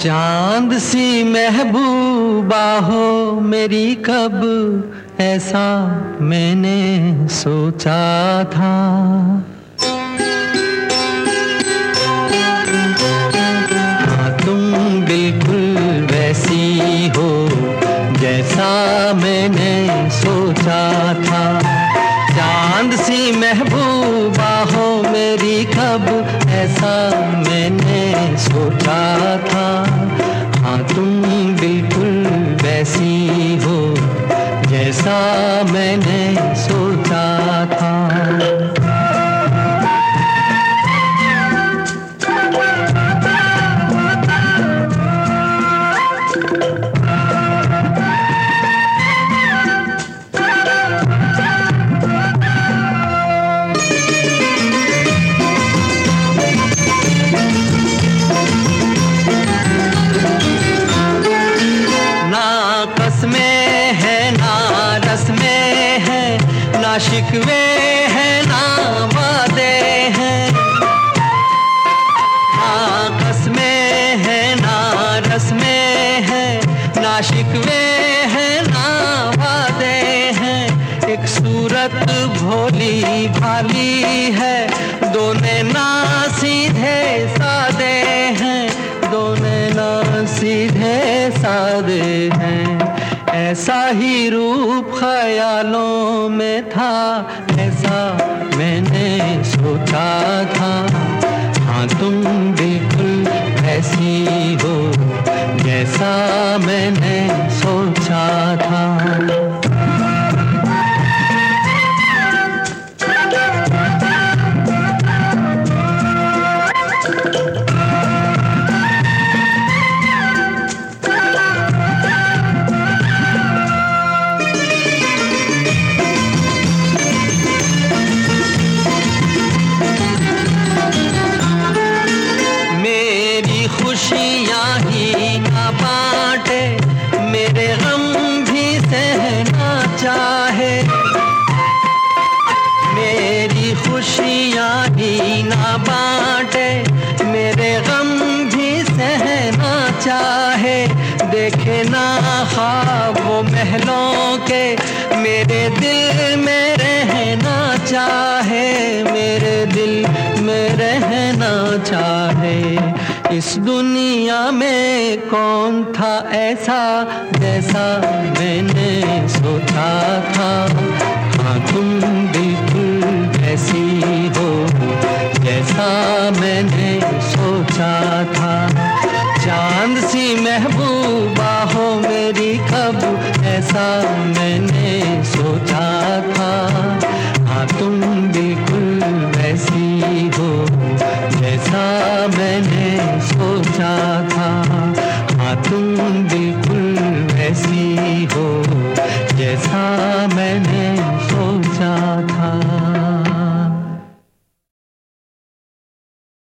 चाँद सी महबूबा हो मेरी कब, ऐसा मैंने सोचा था। हाँ तुम बिल्कुल वैसी हो जैसा मैंने सोचा था। चाँद सी महबूबा हो मेरी कब ऐसा मैंने सोचा था। हाँ तुम बिल्कुल वैसी हो जैसा मैंने सोचा शिकवे हैं ना वादे हैं। ना कसमें हैं, ना रस्में हैं। ना शिकवे हैं ना वादे हैं। एक सूरत भोली भाली है। दोने ना सीधे सादे हैं। दोने ना सीधे सादे हैं। ऐसा ही रूप ख्यालों में था ऐसा मैंने सोचा देखे ना ख्वाब वो महलों के, मेरे दिल में रहना चाहे। मेरे दिल में रहना चाहे। इस दुनिया में कौन था ऐसा, जैसा मैंने सोचा था। मैंने सोचा था। चाँद सी महबूबा हो मेरी, कब? ऐसा मैंने सोचा था। हाँ तुम बिल्कुल वैसी हो, जैसा मैंने सोचा था। हाँ तुम बिल्कुल वैसी हो।